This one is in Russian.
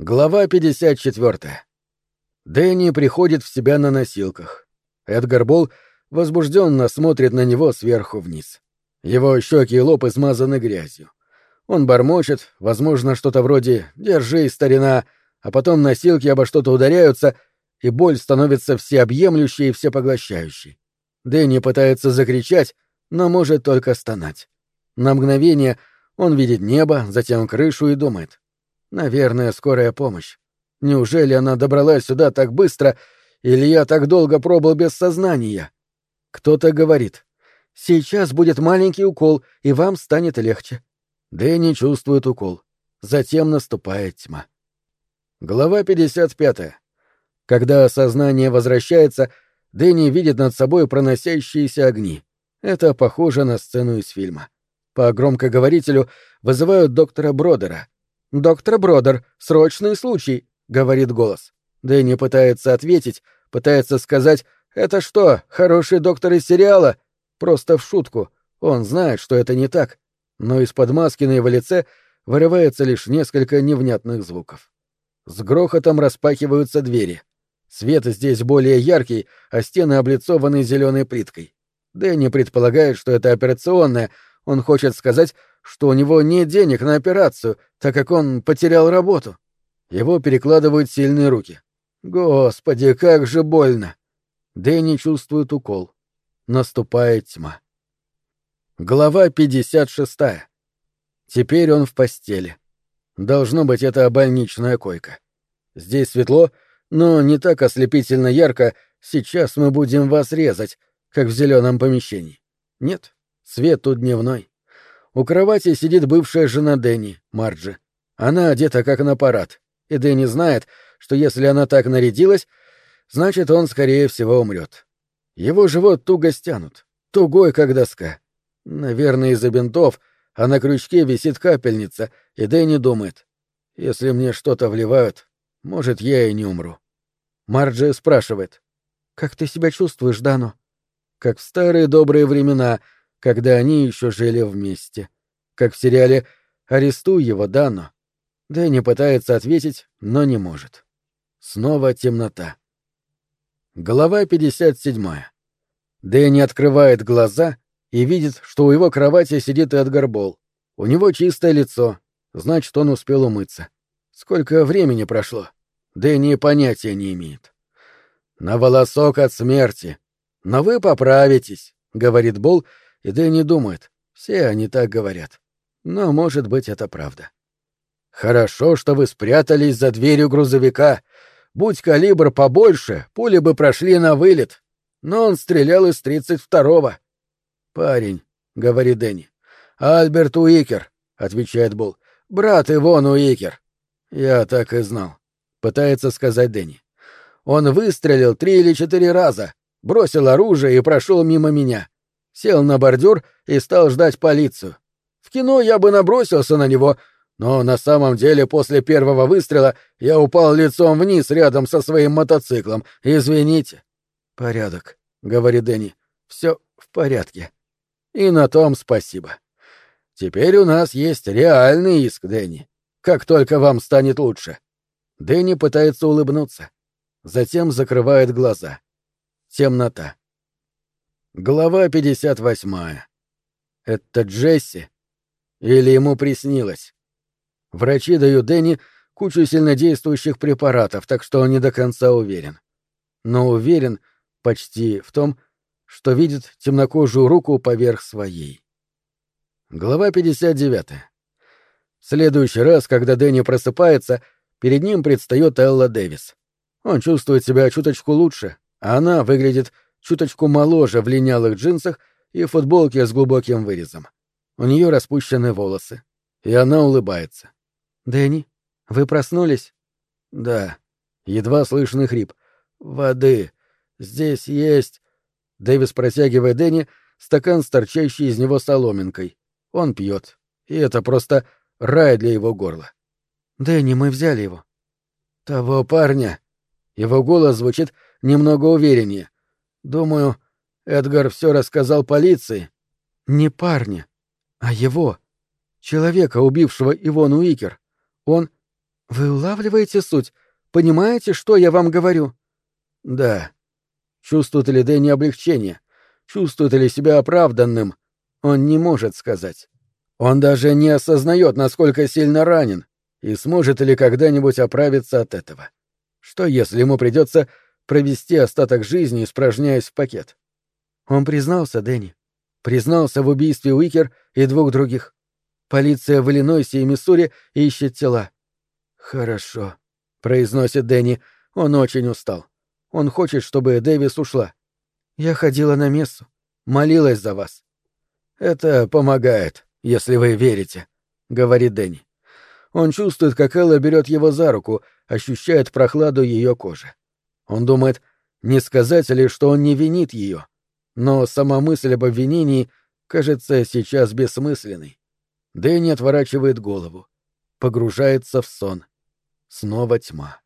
Глава 54. Дэнни приходит в себя на носилках. Эдгар Болл возбужденно смотрит на него сверху вниз. Его щеки и лоб измазаны грязью. Он бормочет, возможно, что-то вроде «держи, старина», а потом носилки обо что-то ударяются, и боль становится всеобъемлющей и всепоглощающей. Дэнни пытается закричать, но может только стонать. На мгновение он видит небо, затем крышу и думает. Наверное, скорая помощь. Неужели она добралась сюда так быстро, или я так долго пробыл без сознания? Кто-то говорит. Сейчас будет маленький укол, и вам станет легче. Дэнни чувствует укол. Затем наступает тьма. Глава 55. Когда сознание возвращается, Дэнни видит над собой проносящиеся огни. Это похоже на сцену из фильма. По громкоговорителю вызывают доктора Бродера — «Доктор Бродер, срочный случай», — говорит голос. Дэнни пытается ответить, пытается сказать «Это что, хороший доктор из сериала?» Просто в шутку. Он знает, что это не так. Но из-под маски на его лице вырывается лишь несколько невнятных звуков. С грохотом распахиваются двери. Свет здесь более яркий, а стены облицованы зеленой плиткой. Дэнни предполагает, что это операционная, он хочет сказать, что у него нет денег на операцию, так как он потерял работу. Его перекладывают сильные руки. Господи, как же больно! Дэнни чувствует укол. Наступает тьма. Глава 56. Теперь он в постели. Должно быть, это больничная койка. Здесь светло, но не так ослепительно ярко. Сейчас мы будем вас резать, как в зеленом помещении. Нет, свет тут дневной. У кровати сидит бывшая жена Дэнни, Марджи. Она одета как на парад, и Дэнни знает, что если она так нарядилась, значит, он, скорее всего, умрет. Его живот туго стянут, тугой, как доска. Наверное, из-за бинтов, а на крючке висит капельница, и Дэнни думает, если мне что-то вливают, может, я и не умру. Марджи спрашивает, «Как ты себя чувствуешь, Дану?» «Как в старые добрые времена», когда они еще жили вместе. Как в сериале «Арестуй его, Данно». Дэнни пытается ответить, но не может. Снова темнота. Глава 57. Дэнни открывает глаза и видит, что у его кровати сидит Эдгар Болл. У него чистое лицо, значит, он успел умыться. Сколько времени прошло? Дэнни понятия не имеет. «На волосок от смерти. Но вы поправитесь», — говорит Болл, и Дэнни думает, все они так говорят. Но, может быть, это правда. «Хорошо, что вы спрятались за дверью грузовика. Будь калибр побольше, пули бы прошли на вылет. Но он стрелял из тридцать второго». «Парень», — говорит Дэнни. «Альберт Уикер», — отвечает Бул. «Брат Ивон Уикер». «Я так и знал», — пытается сказать Дэнни. «Он выстрелил три или четыре раза, бросил оружие и прошел мимо меня сел на бордюр и стал ждать полицию. В кино я бы набросился на него, но на самом деле после первого выстрела я упал лицом вниз рядом со своим мотоциклом. Извините. Порядок, говорит Дэнни. Все в порядке. И на том спасибо. Теперь у нас есть реальный иск, Дэнни. Как только вам станет лучше. Дэнни пытается улыбнуться. Затем закрывает глаза. Темнота. Глава 58. Это Джесси? Или ему приснилось? Врачи дают Дэнни кучу сильнодействующих препаратов, так что он не до конца уверен. Но уверен почти в том, что видит темнокожую руку поверх своей. Глава 59. В следующий раз, когда Дэнни просыпается, перед ним предстает Элла Дэвис. Он чувствует себя чуточку лучше, а она выглядит чуточку моложе в линялых джинсах и футболке с глубоким вырезом. У нее распущены волосы. И она улыбается. «Дэнни, вы проснулись?» «Да». Едва слышный хрип. «Воды. Здесь есть...» Дэвис протягивает Дэнни стакан с торчащей из него соломинкой. Он пьет. И это просто рай для его горла. «Дэнни, мы взяли его». «Того парня». Его голос звучит немного увереннее. Думаю, Эдгар все рассказал полиции. Не парня, а его. Человека, убившего Ивону Уикер. Он... Вы улавливаете суть? Понимаете, что я вам говорю? Да. Чувствует ли Дэнни облегчение? Чувствует ли себя оправданным? Он не может сказать. Он даже не осознает, насколько сильно ранен, и сможет ли когда-нибудь оправиться от этого. Что если ему придется провести остаток жизни, испражняясь в пакет? Он признался, Дэнни. Признался в убийстве Уикер и двух других. Полиция в Иллинойсе и Миссури ищет тела. Хорошо, произносит Дэнни. Он очень устал. Он хочет, чтобы Дэвис ушла. Я ходила на мессу, молилась за вас. Это помогает, если вы верите, говорит Дэнни. Он чувствует, как Элла берет его за руку, ощущает прохладу ее кожи. Он думает, не сказать ли, что он не винит ее. Но сама мысль об обвинении кажется сейчас бессмысленной. Дэнни отворачивает голову, погружается в сон. Снова тьма.